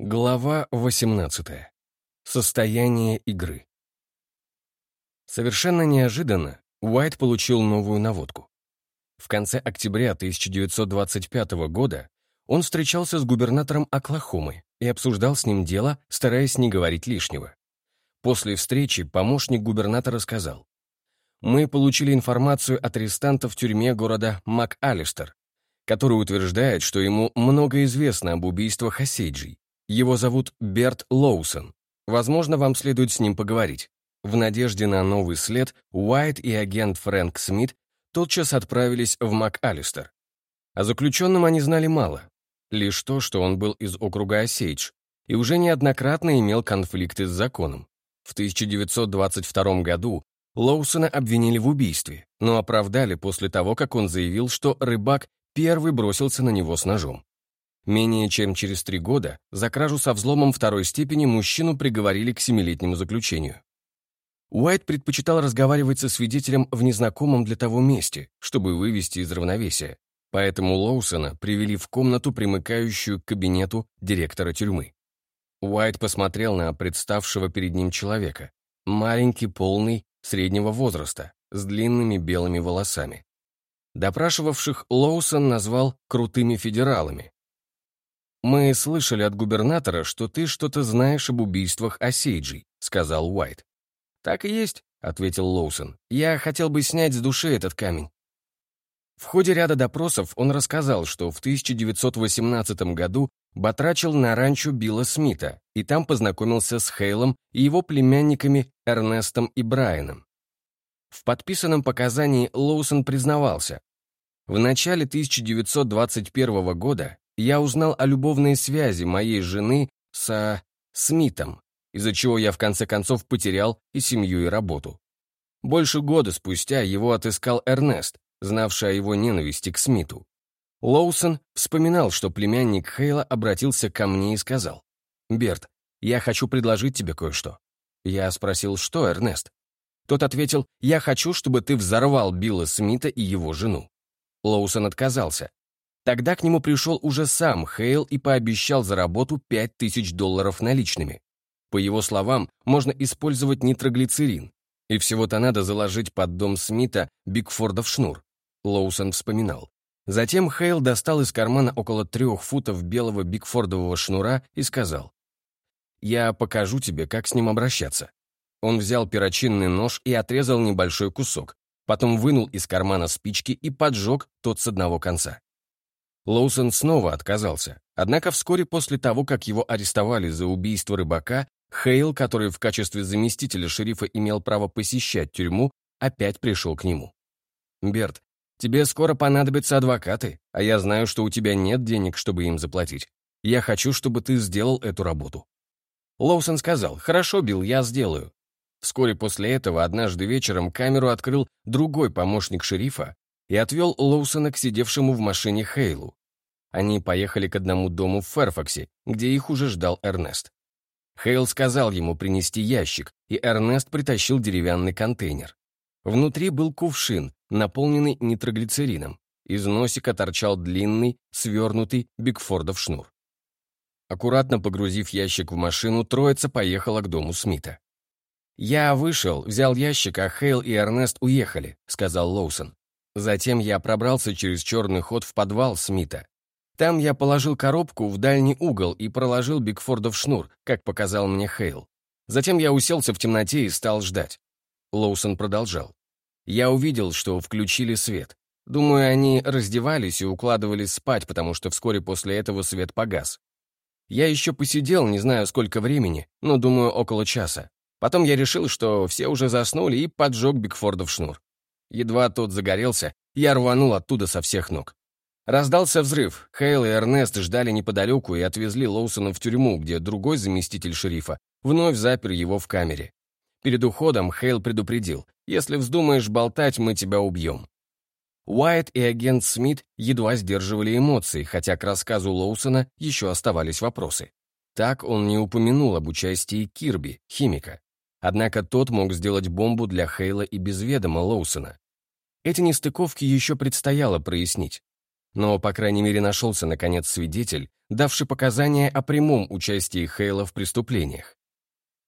Глава 18. Состояние игры. Совершенно неожиданно Уайт получил новую наводку. В конце октября 1925 года он встречался с губернатором Оклахомы и обсуждал с ним дело, стараясь не говорить лишнего. После встречи помощник губернатора сказал, «Мы получили информацию от арестанта в тюрьме города МакАлистер, который утверждает, что ему много известно об убийствах Осейджей, его зовут Берт Лоусон. Возможно, вам следует с ним поговорить. В надежде на новый след Уайт и агент Фрэнк Смит тотчас отправились в МакАлистер. О заключенном они знали мало. Лишь то, что он был из округа Осейдж и уже неоднократно имел конфликты с законом. В 1922 году Лоусона обвинили в убийстве, но оправдали после того, как он заявил, что рыбак первый бросился на него с ножом. Менее чем через три года за кражу со взломом второй степени мужчину приговорили к семилетнему заключению. Уайт предпочитал разговаривать со свидетелем в незнакомом для того месте, чтобы вывести из равновесия, поэтому Лоусона привели в комнату, примыкающую к кабинету директора тюрьмы. Уайт посмотрел на представшего перед ним человека, маленький, полный, среднего возраста, с длинными белыми волосами. Допрашивавших Лоусон назвал «крутыми федералами», «Мы слышали от губернатора, что ты что-то знаешь об убийствах Осейджей», — сказал Уайт. «Так и есть», — ответил Лоусон. «Я хотел бы снять с души этот камень». В ходе ряда допросов он рассказал, что в 1918 году батрачил на ранчо Билла Смита и там познакомился с Хейлом и его племянниками Эрнестом и Брайаном. В подписанном показании Лоусон признавался. В начале 1921 года я узнал о любовной связи моей жены со Смитом, из-за чего я в конце концов потерял и семью, и работу. Больше года спустя его отыскал Эрнест, знавший о его ненависти к Смиту. Лоусон вспоминал, что племянник Хейла обратился ко мне и сказал, «Берт, я хочу предложить тебе кое-что». Я спросил, что, Эрнест? Тот ответил, «Я хочу, чтобы ты взорвал Билла Смита и его жену». Лоусон отказался, Тогда к нему пришел уже сам Хейл и пообещал за работу 5000 долларов наличными. По его словам, можно использовать нитроглицерин, и всего-то надо заложить под дом Смита Бигфордов шнур. Лоусон вспоминал. Затем Хейл достал из кармана около трех футов белого бигфордового шнура и сказал, «Я покажу тебе, как с ним обращаться». Он взял перочинный нож и отрезал небольшой кусок, потом вынул из кармана спички и поджег тот с одного конца. Лоусон снова отказался. Однако вскоре после того, как его арестовали за убийство рыбака, Хейл, который в качестве заместителя шерифа имел право посещать тюрьму, опять пришел к нему. «Берт, тебе скоро понадобятся адвокаты, а я знаю, что у тебя нет денег, чтобы им заплатить. Я хочу, чтобы ты сделал эту работу». Лоусон сказал, «Хорошо, Билл, я сделаю». Вскоре после этого однажды вечером камеру открыл другой помощник шерифа и отвел Лоусона к сидевшему в машине Хейлу. Они поехали к одному дому в Ферфаксе, где их уже ждал Эрнест. Хейл сказал ему принести ящик, и Эрнест притащил деревянный контейнер. Внутри был кувшин, наполненный нитроглицерином. Из носика торчал длинный, свернутый Бигфордов шнур. Аккуратно погрузив ящик в машину, троица поехала к дому Смита. «Я вышел, взял ящик, а Хейл и Эрнест уехали», — сказал Лоусон. Затем я пробрался через черный ход в подвал Смита. Там я положил коробку в дальний угол и проложил Бигфордов шнур, как показал мне Хейл. Затем я уселся в темноте и стал ждать. Лоусон продолжал. Я увидел, что включили свет. Думаю, они раздевались и укладывались спать, потому что вскоре после этого свет погас. Я еще посидел, не знаю сколько времени, но, думаю, около часа. Потом я решил, что все уже заснули, и поджег Бигфордов шнур. Едва тот загорелся, я рванул оттуда со всех ног. Раздался взрыв. Хейл и Эрнест ждали неподалеку и отвезли Лоусона в тюрьму, где другой заместитель шерифа вновь запер его в камере. Перед уходом Хейл предупредил, «Если вздумаешь болтать, мы тебя убьем». Уайт и агент Смит едва сдерживали эмоции, хотя к рассказу Лоусона еще оставались вопросы. Так он не упомянул об участии Кирби, химика. Однако тот мог сделать бомбу для Хейла и без ведома Лоусона. Эти нестыковки еще предстояло прояснить. Но, по крайней мере, нашелся, наконец, свидетель, давший показания о прямом участии Хейла в преступлениях.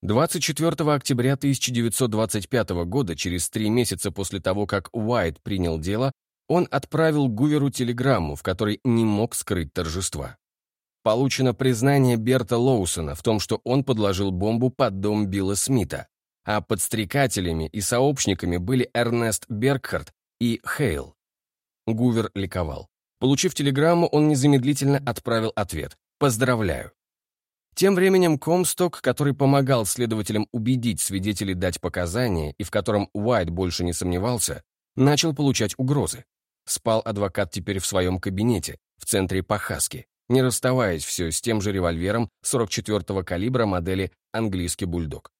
24 октября 1925 года, через три месяца после того, как Уайт принял дело, он отправил Гуверу телеграмму, в которой не мог скрыть торжества. Получено признание Берта Лоусона в том, что он подложил бомбу под дом Билла Смита, а подстрекателями и сообщниками были Эрнест Бергхард и Хейл. Гувер ликовал. Получив телеграмму, он незамедлительно отправил ответ «Поздравляю». Тем временем Комсток, который помогал следователям убедить свидетелей дать показания и в котором Уайт больше не сомневался, начал получать угрозы. Спал адвокат теперь в своем кабинете, в центре Пахаски, не расставаясь все с тем же револьвером 44-го калибра модели «Английский бульдог».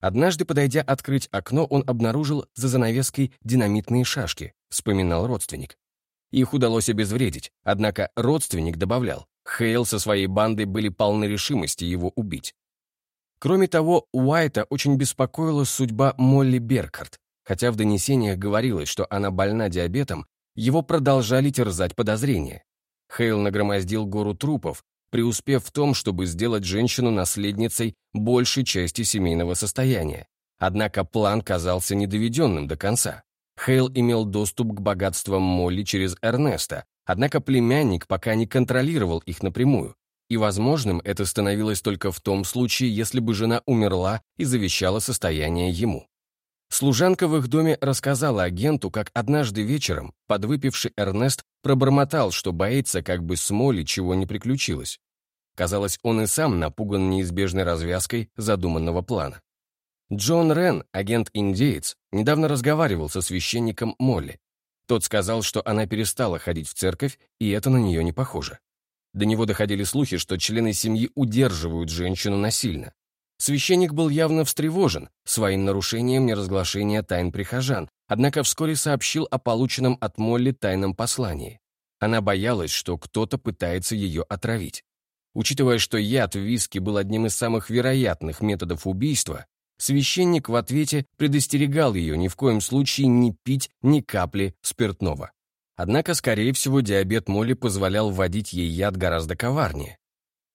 Однажды, подойдя открыть окно, он обнаружил за занавеской динамитные шашки, вспоминал родственник. Их удалось обезвредить, однако родственник добавлял, Хейл со своей бандой были полны решимости его убить. Кроме того, Уайта очень беспокоила судьба Молли Беркарт. Хотя в донесениях говорилось, что она больна диабетом, его продолжали терзать подозрения. Хейл нагромоздил гору трупов, преуспев в том, чтобы сделать женщину наследницей большей части семейного состояния. Однако план казался недоведенным до конца. Хейл имел доступ к богатствам Молли через Эрнеста, Однако племянник пока не контролировал их напрямую, и возможным это становилось только в том случае, если бы жена умерла и завещала состояние ему. Служанка в их доме рассказала агенту, как однажды вечером подвыпивший Эрнест пробормотал, что боится, как бы с Молли чего не приключилось. Казалось, он и сам напуган неизбежной развязкой задуманного плана. Джон Рен, агент-индеец, недавно разговаривал со священником Молли. Тот сказал, что она перестала ходить в церковь, и это на нее не похоже. До него доходили слухи, что члены семьи удерживают женщину насильно. Священник был явно встревожен своим нарушением неразглашения тайн прихожан, однако вскоре сообщил о полученном от Молли тайном послании. Она боялась, что кто-то пытается ее отравить. Учитывая, что яд в виске был одним из самых вероятных методов убийства, Священник в ответе предостерегал ее ни в коем случае не пить ни капли спиртного. Однако, скорее всего, диабет Молли позволял вводить ей яд гораздо коварнее.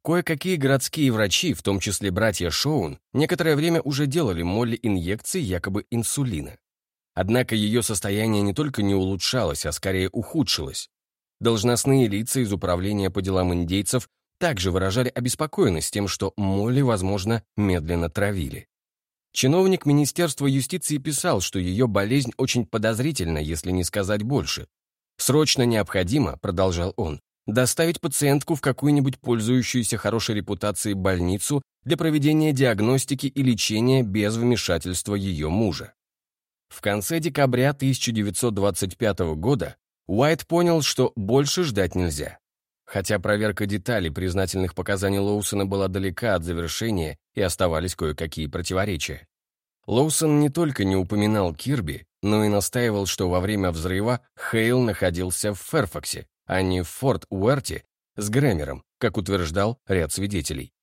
Кое-какие городские врачи, в том числе братья Шоун, некоторое время уже делали Молли инъекции якобы инсулина. Однако ее состояние не только не улучшалось, а скорее ухудшилось. Должностные лица из Управления по делам индейцев также выражали обеспокоенность тем, что Молли, возможно, медленно травили. Чиновник Министерства юстиции писал, что ее болезнь очень подозрительна, если не сказать больше. «Срочно необходимо», — продолжал он, доставить пациентку в какую-нибудь пользующуюся хорошей репутацией больницу для проведения диагностики и лечения без вмешательства ее мужа. В конце декабря 1925 года Уайт понял, что больше ждать нельзя. Хотя проверка деталей признательных показаний Лоусона была далека от завершения и оставались кое-какие противоречия. Лоусон не только не упоминал Кирби, но и настаивал, что во время взрыва Хейл находился в Ферфаксе, а не в Форт Уэрте с Грэмером, как утверждал ряд свидетелей.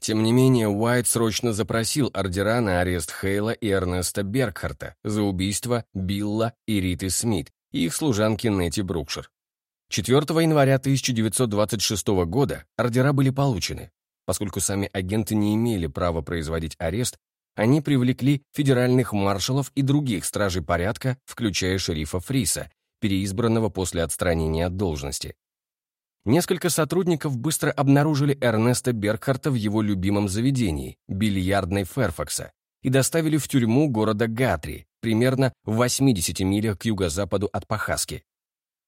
Тем не менее, Уайт срочно запросил ордера на арест Хейла и Эрнеста Бергхарта за убийство Билла и Риты Смит и их служанки Нетти Брукшир. 4 января 1926 года ордера были получены. Поскольку сами агенты не имели права производить арест, они привлекли федеральных маршалов и других стражей порядка, включая шерифа Фриса, переизбранного после отстранения от должности. Несколько сотрудников быстро обнаружили Эрнеста Бергхарта в его любимом заведении, бильярдной Ферфакса, и доставили в тюрьму города Гатри, примерно в 80 милях к юго-западу от Пахаски.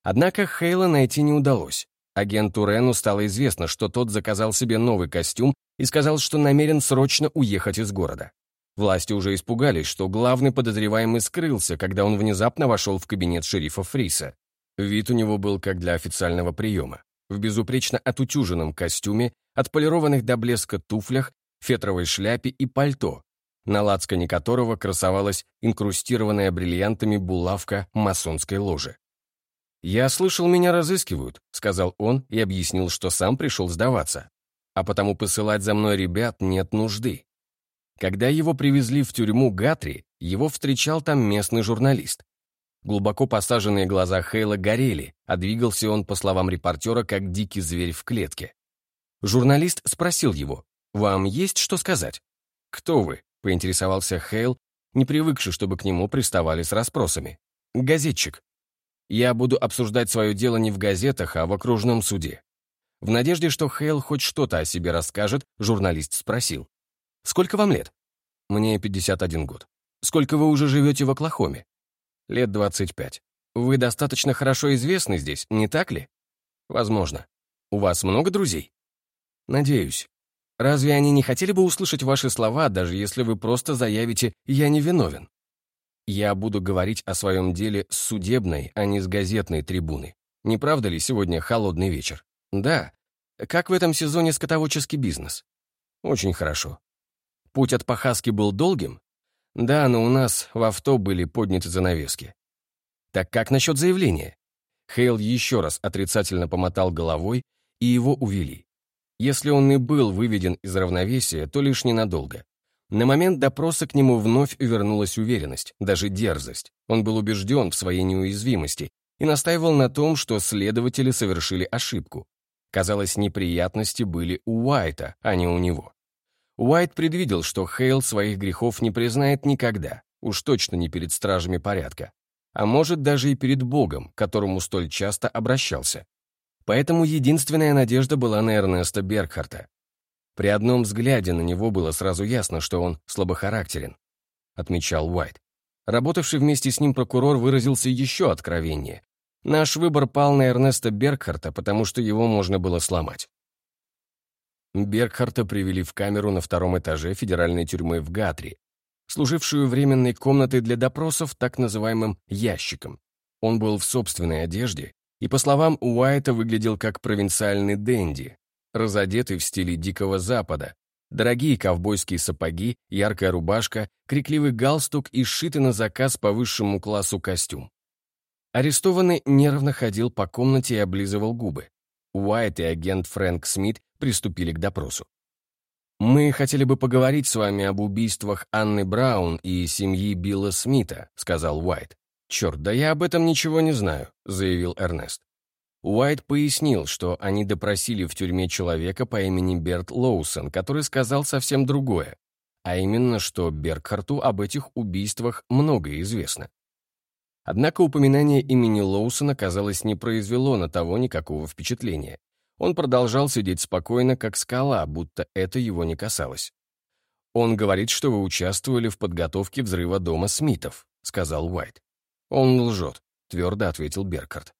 Однако Хейла найти не удалось. Агенту Рену стало известно, что тот заказал себе новый костюм и сказал, что намерен срочно уехать из города. Власти уже испугались, что главный подозреваемый скрылся, когда он внезапно вошел в кабинет шерифа Фриса. Вид у него был как для официального приема. В безупречно отутюженном костюме, отполированных до блеска туфлях, фетровой шляпе и пальто, на лацкане которого красовалась инкрустированная бриллиантами булавка масонской ложи. «Я слышал, меня разыскивают», — сказал он и объяснил, что сам пришел сдаваться. «А потому посылать за мной ребят нет нужды». Когда его привезли в тюрьму Гатри, его встречал там местный журналист. Глубоко посаженные глаза Хейла горели, а двигался он, по словам репортера, как дикий зверь в клетке. Журналист спросил его, «Вам есть что сказать?» «Кто вы?» — поинтересовался Хейл, не привыкший, чтобы к нему приставали с расспросами. «Газетчик. Я буду обсуждать свое дело не в газетах, а в окружном суде». В надежде, что Хейл хоть что-то о себе расскажет, журналист спросил. «Сколько вам лет?» «Мне 51 год». «Сколько вы уже живете в Оклахоме?» лет 25. Вы достаточно хорошо известны здесь, не так ли? Возможно. У вас много друзей? Надеюсь. Разве они не хотели бы услышать ваши слова, даже если вы просто заявите «я не виновен»? Я буду говорить о своем деле с судебной, а не с газетной трибуны. Не правда ли сегодня холодный вечер? Да. Как в этом сезоне скотоводческий бизнес? Очень хорошо. Путь от Пахаски был долгим? Да, но у нас в авто были подняты занавески. Так как насчет заявления? Хейл еще раз отрицательно помотал головой, и его увели. Если он и был выведен из равновесия, то лишь ненадолго. На момент допроса к нему вновь вернулась уверенность, даже дерзость. Он был убежден в своей неуязвимости и настаивал на том, что следователи совершили ошибку. Казалось, неприятности были у Уайта, а не у него. Уайт предвидел, что Хейл своих грехов не признает никогда, уж точно не перед стражами порядка, а может даже и перед Богом, к которому столь часто обращался. Поэтому единственная надежда была на Эрнеста Бергхарта. При одном взгляде на него было сразу ясно, что он слабохарактерен, отмечал Уайт. Работавший вместе с ним прокурор выразился еще откровеннее. Наш выбор пал на Эрнеста Бергхарта, потому что его можно было сломать. Бергхарта привели в камеру на втором этаже федеральной тюрьмы в Гатри, служившую временной комнатой для допросов так называемым «ящиком». Он был в собственной одежде и, по словам Уайта, выглядел как провинциальный денди, разодетый в стиле Дикого Запада, дорогие ковбойские сапоги, яркая рубашка, крикливый галстук и сшитый на заказ по высшему классу костюм. Арестованный нервно ходил по комнате и облизывал губы. Уайт и агент Фрэнк Смит приступили к допросу. «Мы хотели бы поговорить с вами об убийствах Анны Браун и семьи Билла Смита», — сказал Уайт. «Черт, да я об этом ничего не знаю», — заявил Эрнест. Уайт пояснил, что они допросили в тюрьме человека по имени Берт Лоусон, который сказал совсем другое, а именно, что Бергхарту об этих убийствах многое известно. Однако упоминание имени Лоусона, казалось, не произвело на того никакого впечатления. Он продолжал сидеть спокойно, как скала, будто это его не касалось. «Он говорит, что вы участвовали в подготовке взрыва дома Смитов», — сказал Уайт. «Он лжет», — твердо ответил Беркарт.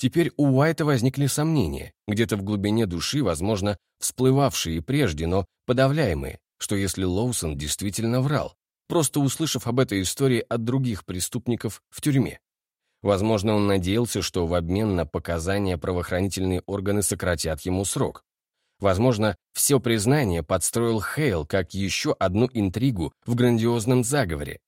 Теперь у Уайта возникли сомнения, где-то в глубине души, возможно, всплывавшие прежде, но подавляемые, что если Лоусон действительно врал, просто услышав об этой истории от других преступников в тюрьме. Возможно, он надеялся, что в обмен на показания правоохранительные органы сократят ему срок. Возможно, все признание подстроил Хейл как еще одну интригу в грандиозном заговоре.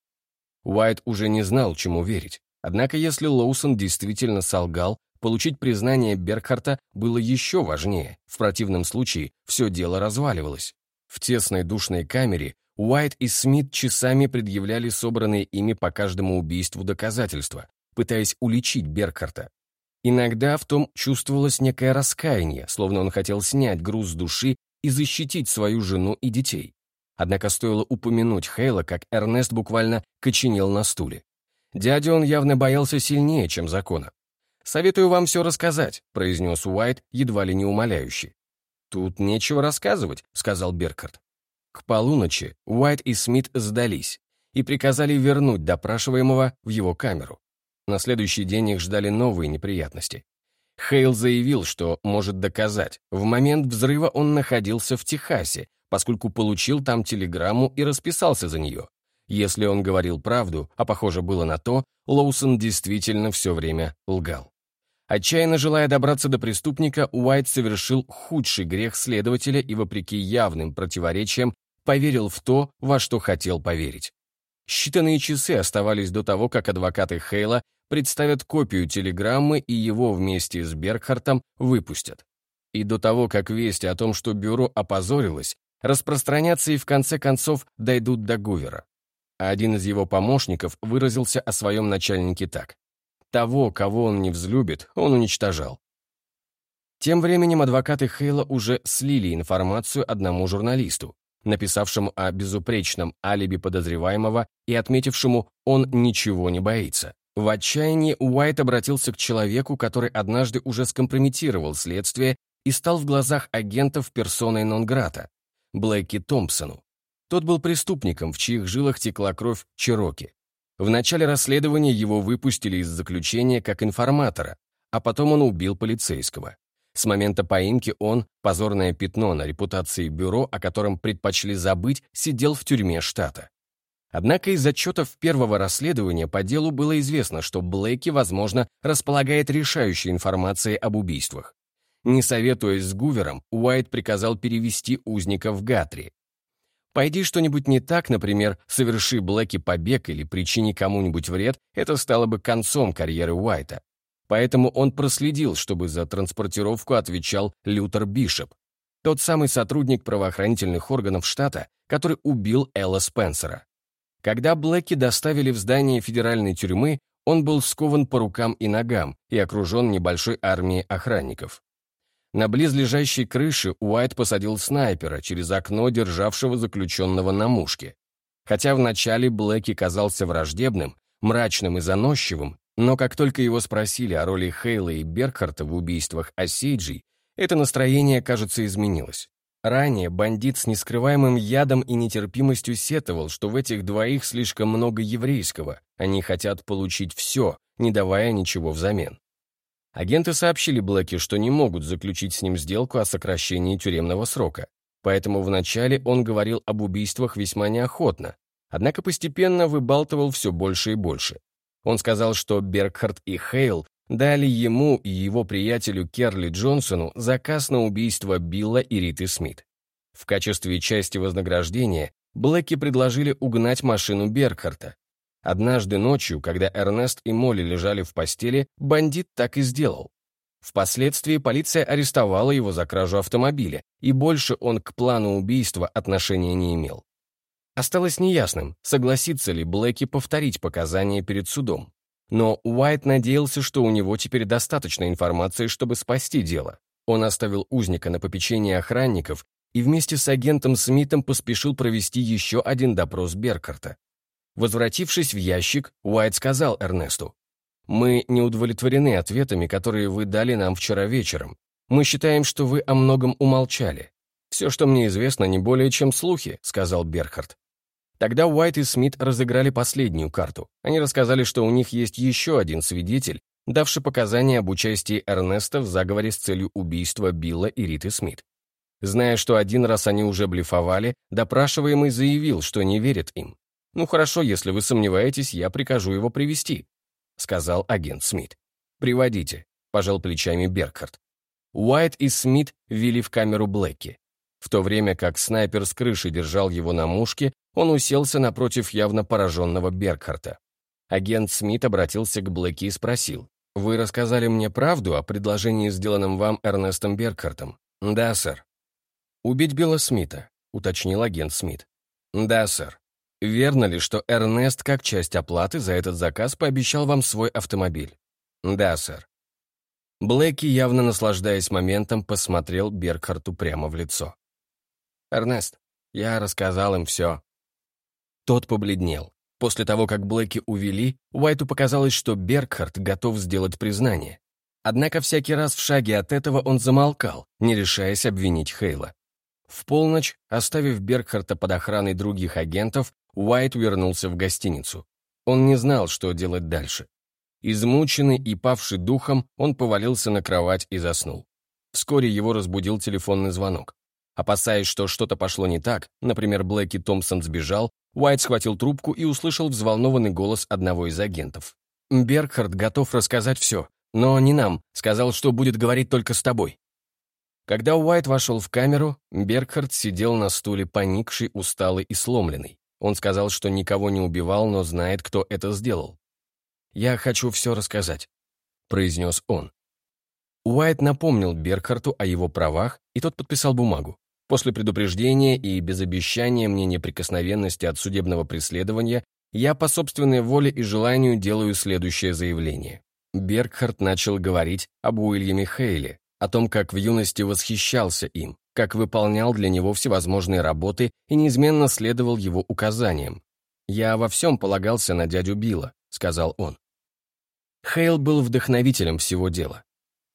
Уайт уже не знал, чему верить. Однако, если Лоусон действительно солгал, получить признание Бергхарта было еще важнее. В противном случае все дело разваливалось. В тесной душной камере Уайт и Смит часами предъявляли собранные ими по каждому убийству доказательства, пытаясь уличить Беркхарта. Иногда в том чувствовалось некое раскаяние, словно он хотел снять груз с души и защитить свою жену и детей. Однако стоило упомянуть Хейла, как Эрнест буквально коченел на стуле. Дядя он явно боялся сильнее, чем закона. «Советую вам все рассказать», — произнес Уайт, едва ли не умоляющий. «Тут нечего рассказывать», — сказал Беркарт. К полуночи Уайт и Смит сдались и приказали вернуть допрашиваемого в его камеру. На следующий день их ждали новые неприятности. Хейл заявил, что может доказать. В момент взрыва он находился в Техасе, поскольку получил там телеграмму и расписался за нее. Если он говорил правду, а похоже было на то, Лоусон действительно все время лгал. Отчаянно желая добраться до преступника, Уайт совершил худший грех следователя и, вопреки явным противоречиям, поверил в то, во что хотел поверить. Считанные часы оставались до того, как адвокаты Хейла представят копию телеграммы и его вместе с Бергхартом выпустят. И до того, как вести о том, что бюро опозорилось, распространятся и в конце концов дойдут до Гувера. Один из его помощников выразился о своем начальнике так. Того, кого он не взлюбит, он уничтожал. Тем временем адвокаты Хейла уже слили информацию одному журналисту, написавшему о безупречном алиби подозреваемого и отметившему «он ничего не боится». В отчаянии Уайт обратился к человеку, который однажды уже скомпрометировал следствие и стал в глазах агентов персоной нон-грата, Блэки Томпсону. Тот был преступником, в чьих жилах текла кровь Чироки. В начале расследования его выпустили из заключения как информатора, а потом он убил полицейского. С момента поимки он, позорное пятно на репутации бюро, о котором предпочли забыть, сидел в тюрьме штата. Однако из отчетов первого расследования по делу было известно, что Блэки, возможно, располагает решающей информацией об убийствах. Не советуясь с Гувером, Уайт приказал перевести узника в Гатри. Пойди что-нибудь не так, например, соверши Блэки побег или причини кому-нибудь вред, это стало бы концом карьеры Уайта. Поэтому он проследил, чтобы за транспортировку отвечал Лютер Бишоп, тот самый сотрудник правоохранительных органов штата, который убил Элла Спенсера. Когда Блэки доставили в здание федеральной тюрьмы, он был скован по рукам и ногам и окружен небольшой армией охранников. На близлежащей крыше Уайт посадил снайпера через окно, державшего заключенного на мушке. Хотя вначале Блэки казался враждебным, мрачным и заносчивым, но как только его спросили о роли Хейла и Беркхарта в убийствах Осейджей, это настроение, кажется, изменилось. Ранее бандит с нескрываемым ядом и нетерпимостью сетовал, что в этих двоих слишком много еврейского, они хотят получить все, не давая ничего взамен. Агенты сообщили Блэки, что не могут заключить с ним сделку о сокращении тюремного срока, поэтому вначале он говорил об убийствах весьма неохотно, однако постепенно выбалтывал все больше и больше. Он сказал, что Бергхард и Хейл дали ему и его приятелю Керли Джонсону заказ на убийство Билла и Риты Смит. В качестве части вознаграждения Блэки предложили угнать машину Бергхарта. Однажды ночью, когда Эрнест и Молли лежали в постели, бандит так и сделал. Впоследствии полиция арестовала его за кражу автомобиля, и больше он к плану убийства отношения не имел. Осталось неясным, согласится ли Блэки повторить показания перед судом. Но Уайт надеялся, что у него теперь достаточно информации, чтобы спасти дело. Он оставил узника на попечение охранников и вместе с агентом Смитом поспешил провести еще один допрос Беркарта. Возвратившись в ящик, Уайт сказал Эрнесту, «Мы не удовлетворены ответами, которые вы дали нам вчера вечером. Мы считаем, что вы о многом умолчали. Все, что мне известно, не более чем слухи», — сказал Берхард. Тогда Уайт и Смит разыграли последнюю карту. Они рассказали, что у них есть еще один свидетель, давший показания об участии Эрнеста в заговоре с целью убийства Билла и Риты Смит. Зная, что один раз они уже блефовали, допрашиваемый заявил, что не верит им. «Ну хорошо, если вы сомневаетесь, я прикажу его привести, сказал агент Смит. «Приводите», — пожал плечами Беркхард. Уайт и Смит ввели в камеру Блэки. В то время как снайпер с крыши держал его на мушке, он уселся напротив явно пораженного Бергхарта. Агент Смит обратился к Блэки и спросил, «Вы рассказали мне правду о предложении, сделанном вам Эрнестом Бергхартом?» «Да, сэр». «Убить Билла Смита», — уточнил агент Смит. «Да, сэр. Верно ли, что Эрнест, как часть оплаты за этот заказ, пообещал вам свой автомобиль?» «Да, сэр». Блэки, явно наслаждаясь моментом, посмотрел Бергхарту прямо в лицо. «Эрнест, я рассказал им все. Тот побледнел. После того, как Блэки увели, Уайту показалось, что Бергхард готов сделать признание. Однако всякий раз в шаге от этого он замолкал, не решаясь обвинить Хейла. В полночь, оставив Бергхарта под охраной других агентов, Уайт вернулся в гостиницу. Он не знал, что делать дальше. Измученный и павший духом, он повалился на кровать и заснул. Вскоре его разбудил телефонный звонок. Опасаясь, что что-то пошло не так, например, Блэки Томпсон сбежал, Уайт схватил трубку и услышал взволнованный голос одного из агентов. «Бергхард готов рассказать все, но не нам, сказал, что будет говорить только с тобой». Когда Уайт вошел в камеру, Бергхард сидел на стуле поникший, усталый и сломленный. Он сказал, что никого не убивал, но знает, кто это сделал. «Я хочу все рассказать», — произнес он. Уайт напомнил Бергхарту о его правах, и тот подписал бумагу. После предупреждения и без обещания мне неприкосновенности от судебного преследования я по собственной воле и желанию делаю следующее заявление. Бергхард начал говорить об Уильяме Хейле, о том, как в юности восхищался им, как выполнял для него всевозможные работы и неизменно следовал его указаниям. «Я во всем полагался на дядю Билла», — сказал он. Хейл был вдохновителем всего дела.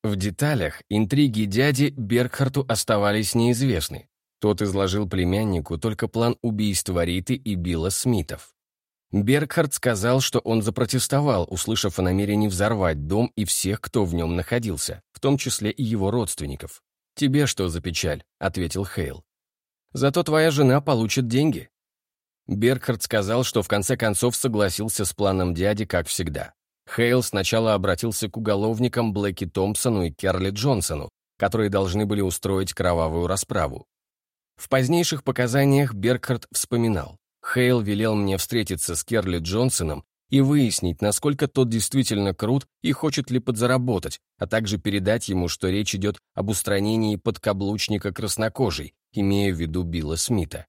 В деталях интриги дяди Бергхарту оставались неизвестны. Тот изложил племяннику только план убийства Риты и Билла Смитов. Бергхард сказал, что он запротестовал, услышав о намерении взорвать дом и всех, кто в нем находился, в том числе и его родственников. «Тебе что за печаль?» — ответил Хейл. «Зато твоя жена получит деньги». Бергхард сказал, что в конце концов согласился с планом дяди, как всегда. Хейл сначала обратился к уголовникам Блэки Томпсону и Керли Джонсону, которые должны были устроить кровавую расправу. В позднейших показаниях Бергхард вспоминал, Хейл велел мне встретиться с Керли Джонсоном и выяснить, насколько тот действительно крут и хочет ли подзаработать, а также передать ему, что речь идет об устранении подкаблучника краснокожей, имея в виду Билла Смита.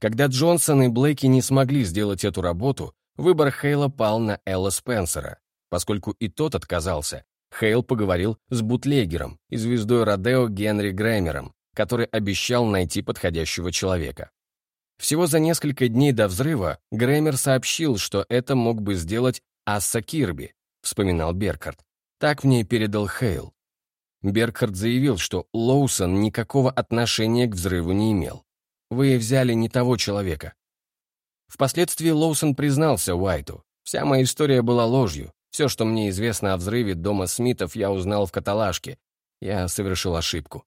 Когда Джонсон и Блейки не смогли сделать эту работу, Выбор Хейла пал на Элла Спенсера. Поскольку и тот отказался, Хейл поговорил с бутлегером и звездой Родео Генри Грэмером, который обещал найти подходящего человека. Всего за несколько дней до взрыва Грэмер сообщил, что это мог бы сделать Асса Кирби, вспоминал Беркард. Так мне передал Хейл. Беркард заявил, что Лоусон никакого отношения к взрыву не имел. Вы взяли не того человека. Впоследствии Лоусон признался Уайту. «Вся моя история была ложью. Все, что мне известно о взрыве дома Смитов, я узнал в каталажке. Я совершил ошибку».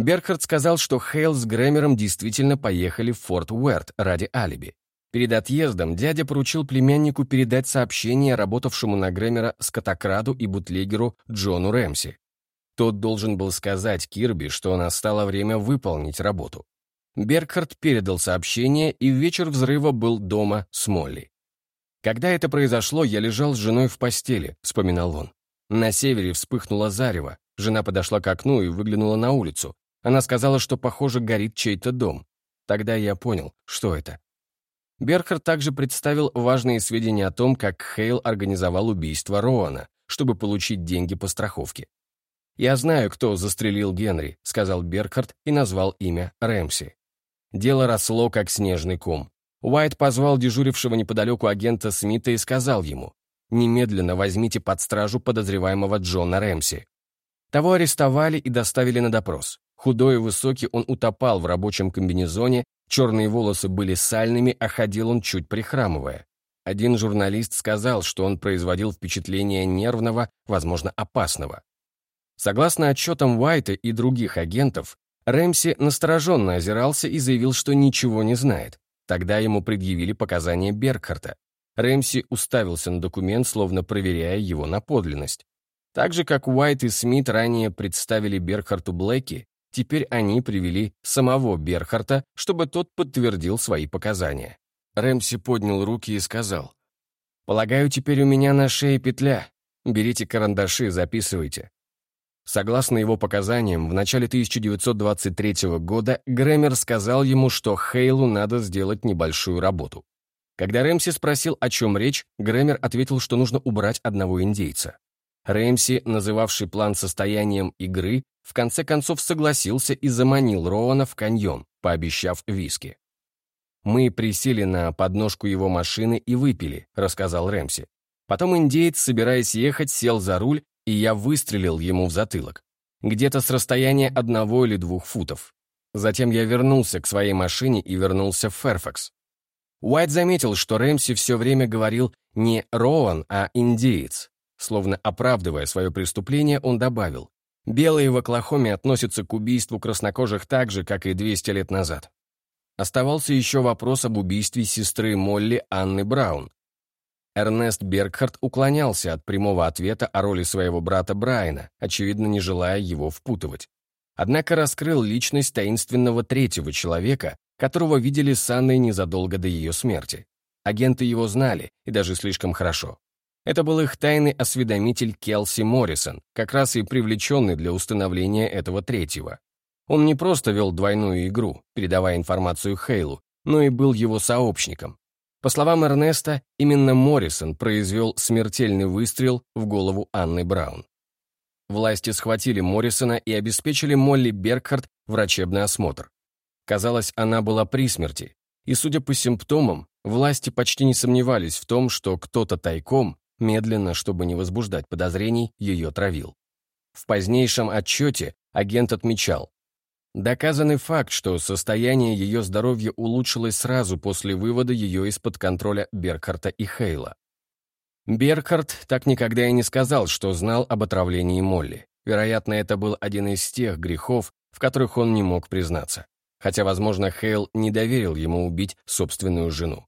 Берхард сказал, что Хейл с Грэмером действительно поехали в Форт Уэрт ради алиби. Перед отъездом дядя поручил племяннику передать сообщение работавшему на Грэмера скотокраду и бутлегеру Джону Рэмси. Тот должен был сказать Кирби, что настало время выполнить работу. Бергхард передал сообщение, и в вечер взрыва был дома с Молли. «Когда это произошло, я лежал с женой в постели», — вспоминал он. На севере вспыхнуло зарево. Жена подошла к окну и выглянула на улицу. Она сказала, что, похоже, горит чей-то дом. Тогда я понял, что это. Берхард также представил важные сведения о том, как Хейл организовал убийство Роана, чтобы получить деньги по страховке. «Я знаю, кто застрелил Генри», — сказал Берхард и назвал имя Рэмси. Дело росло, как снежный ком. Уайт позвал дежурившего неподалеку агента Смита и сказал ему, «Немедленно возьмите под стражу подозреваемого Джона Рэмси». Того арестовали и доставили на допрос. Худой и высокий он утопал в рабочем комбинезоне, черные волосы были сальными, а ходил он чуть прихрамывая. Один журналист сказал, что он производил впечатление нервного, возможно, опасного. Согласно отчетам Уайта и других агентов, Рэмси настороженно озирался и заявил, что ничего не знает. Тогда ему предъявили показания Беркхарта. Рэмси уставился на документ, словно проверяя его на подлинность. Так же, как Уайт и Смит ранее представили Беркхарту Блэки, теперь они привели самого Берхарта, чтобы тот подтвердил свои показания. Рэмси поднял руки и сказал, «Полагаю, теперь у меня на шее петля. Берите карандаши, записывайте. Согласно его показаниям, в начале 1923 года Грэмер сказал ему, что Хейлу надо сделать небольшую работу. Когда Рэмси спросил, о чем речь, Грэмер ответил, что нужно убрать одного индейца. Рэмси, называвший план состоянием игры, в конце концов согласился и заманил Роуана в каньон, пообещав виски. «Мы присели на подножку его машины и выпили», — рассказал Рэмси. Потом индеец, собираясь ехать, сел за руль и я выстрелил ему в затылок. Где-то с расстояния одного или двух футов. Затем я вернулся к своей машине и вернулся в Ферфакс. Уайт заметил, что Рэмси все время говорил не «Роан», а «индеец». Словно оправдывая свое преступление, он добавил, «Белые в Оклахоме относятся к убийству краснокожих так же, как и 200 лет назад». Оставался еще вопрос об убийстве сестры Молли Анны Браун, Эрнест Бергхард уклонялся от прямого ответа о роли своего брата Брайана, очевидно, не желая его впутывать. Однако раскрыл личность таинственного третьего человека, которого видели с Анной незадолго до ее смерти. Агенты его знали, и даже слишком хорошо. Это был их тайный осведомитель Келси Моррисон, как раз и привлеченный для установления этого третьего. Он не просто вел двойную игру, передавая информацию Хейлу, но и был его сообщником. По словам Эрнеста, именно Моррисон произвел смертельный выстрел в голову Анны Браун. Власти схватили Моррисона и обеспечили Молли Бергхард врачебный осмотр. Казалось, она была при смерти, и, судя по симптомам, власти почти не сомневались в том, что кто-то тайком, медленно, чтобы не возбуждать подозрений, ее травил. В позднейшем отчете агент отмечал, Доказанный факт, что состояние ее здоровья улучшилось сразу после вывода ее из-под контроля Беркхарта и Хейла. Беркхарт так никогда и не сказал, что знал об отравлении Молли. Вероятно, это был один из тех грехов, в которых он не мог признаться. Хотя, возможно, Хейл не доверил ему убить собственную жену.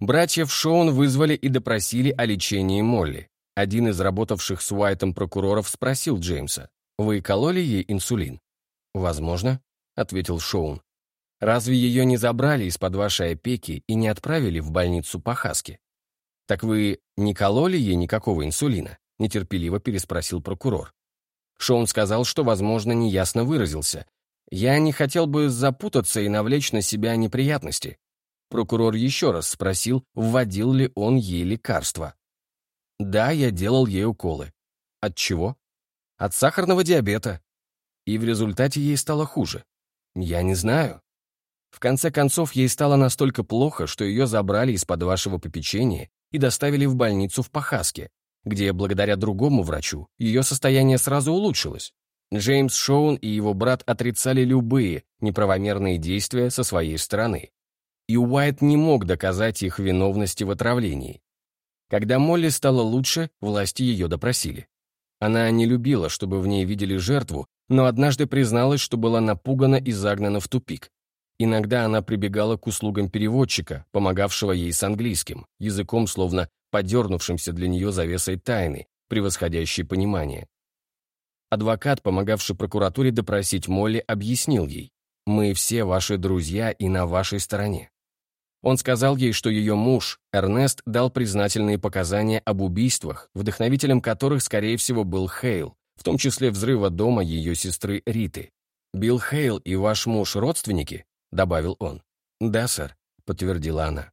Братьев Шоун вызвали и допросили о лечении Молли. Один из работавших с Уайтом прокуроров спросил Джеймса, «Вы кололи ей инсулин?» «Возможно», — ответил Шоун. «Разве ее не забрали из-под вашей опеки и не отправили в больницу по Хаске?» «Так вы не кололи ей никакого инсулина?» — нетерпеливо переспросил прокурор. Шоун сказал, что, возможно, неясно выразился. «Я не хотел бы запутаться и навлечь на себя неприятности». Прокурор еще раз спросил, вводил ли он ей лекарства. «Да, я делал ей уколы». «От чего?» «От сахарного диабета», и в результате ей стало хуже. Я не знаю. В конце концов, ей стало настолько плохо, что ее забрали из-под вашего попечения и доставили в больницу в Пахаске, где, благодаря другому врачу, ее состояние сразу улучшилось. Джеймс Шоун и его брат отрицали любые неправомерные действия со своей стороны. И Уайт не мог доказать их виновности в отравлении. Когда Молли стало лучше, власти ее допросили. Она не любила, чтобы в ней видели жертву, но однажды призналась, что была напугана и загнана в тупик. Иногда она прибегала к услугам переводчика, помогавшего ей с английским, языком словно подернувшимся для нее завесой тайны, превосходящей понимание. Адвокат, помогавший прокуратуре допросить Молли, объяснил ей, «Мы все ваши друзья и на вашей стороне». Он сказал ей, что ее муж, Эрнест, дал признательные показания об убийствах, вдохновителем которых, скорее всего, был Хейл, в том числе взрыва дома ее сестры Риты. «Билл Хейл и ваш муж родственники?» — добавил он. «Да, сэр», — подтвердила она.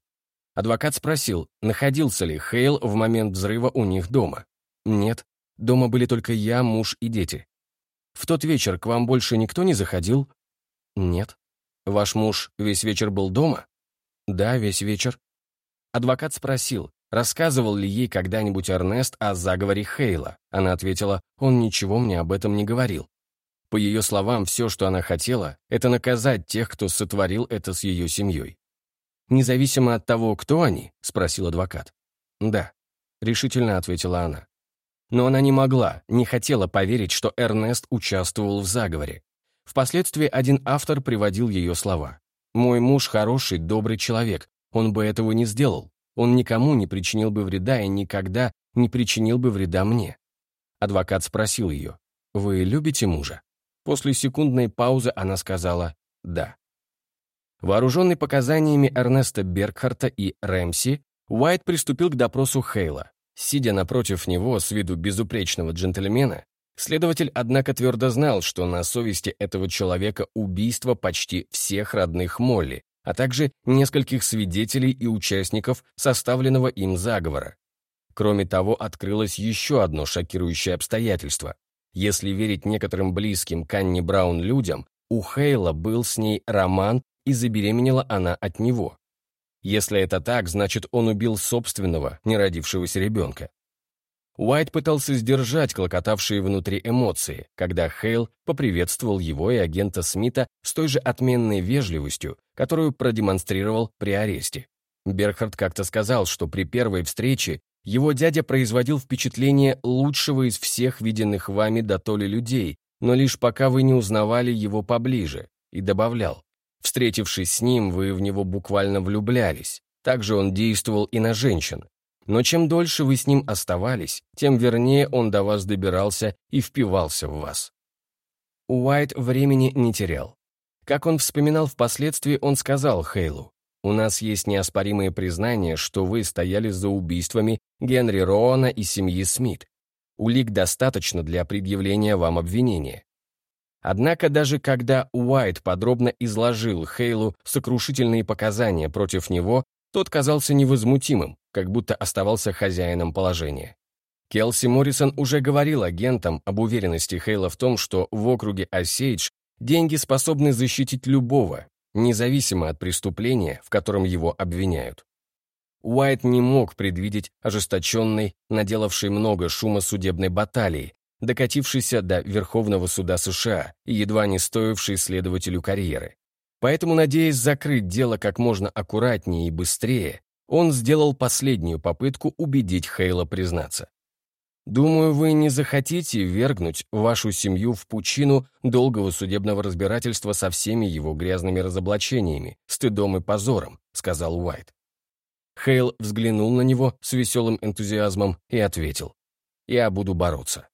Адвокат спросил, находился ли Хейл в момент взрыва у них дома. «Нет, дома были только я, муж и дети». «В тот вечер к вам больше никто не заходил?» «Нет». «Ваш муж весь вечер был дома?» «Да, весь вечер». Адвокат спросил, Рассказывал ли ей когда-нибудь Эрнест о заговоре Хейла? Она ответила, он ничего мне об этом не говорил. По ее словам, все, что она хотела, это наказать тех, кто сотворил это с ее семьей. «Независимо от того, кто они?» — спросил адвокат. «Да», — решительно ответила она. Но она не могла, не хотела поверить, что Эрнест участвовал в заговоре. Впоследствии один автор приводил ее слова. «Мой муж хороший, добрый человек, он бы этого не сделал. Он никому не причинил бы вреда и никогда не причинил бы вреда мне. Адвокат спросил ее, «Вы любите мужа?» После секундной паузы она сказала «да». Вооруженный показаниями Эрнеста Бергхарта и Рэмси, Уайт приступил к допросу Хейла. Сидя напротив него с виду безупречного джентльмена, следователь, однако, твердо знал, что на совести этого человека убийство почти всех родных Молли, а также нескольких свидетелей и участников составленного им заговора. Кроме того, открылось еще одно шокирующее обстоятельство. Если верить некоторым близким Канни Браун людям, у Хейла был с ней роман, и забеременела она от него. Если это так, значит, он убил собственного, неродившегося ребенка. Уайт пытался сдержать клокотавшие внутри эмоции, когда Хейл поприветствовал его и агента Смита с той же отменной вежливостью, которую продемонстрировал при аресте. Берхард как-то сказал, что при первой встрече его дядя производил впечатление лучшего из всех виденных вами до то ли людей, но лишь пока вы не узнавали его поближе, и добавлял, встретившись с ним, вы в него буквально влюблялись. Также он действовал и на женщин, но чем дольше вы с ним оставались, тем вернее он до вас добирался и впивался в вас. Уайт времени не терял. Как он вспоминал впоследствии, он сказал Хейлу, «У нас есть неоспоримые признания, что вы стояли за убийствами Генри Роана и семьи Смит. Улик достаточно для предъявления вам обвинения». Однако даже когда Уайт подробно изложил Хейлу сокрушительные показания против него, Тот казался невозмутимым, как будто оставался хозяином положения. Келси Моррисон уже говорил агентам об уверенности Хейла в том, что в округе Осейдж деньги способны защитить любого, независимо от преступления, в котором его обвиняют. Уайт не мог предвидеть ожесточенной, наделавшей много шума судебной баталии, докатившейся до Верховного суда США и едва не стоившей следователю карьеры. Поэтому, надеясь закрыть дело как можно аккуратнее и быстрее, он сделал последнюю попытку убедить Хейла признаться. «Думаю, вы не захотите вергнуть вашу семью в пучину долгого судебного разбирательства со всеми его грязными разоблачениями, стыдом и позором», — сказал Уайт. Хейл взглянул на него с веселым энтузиазмом и ответил. «Я буду бороться».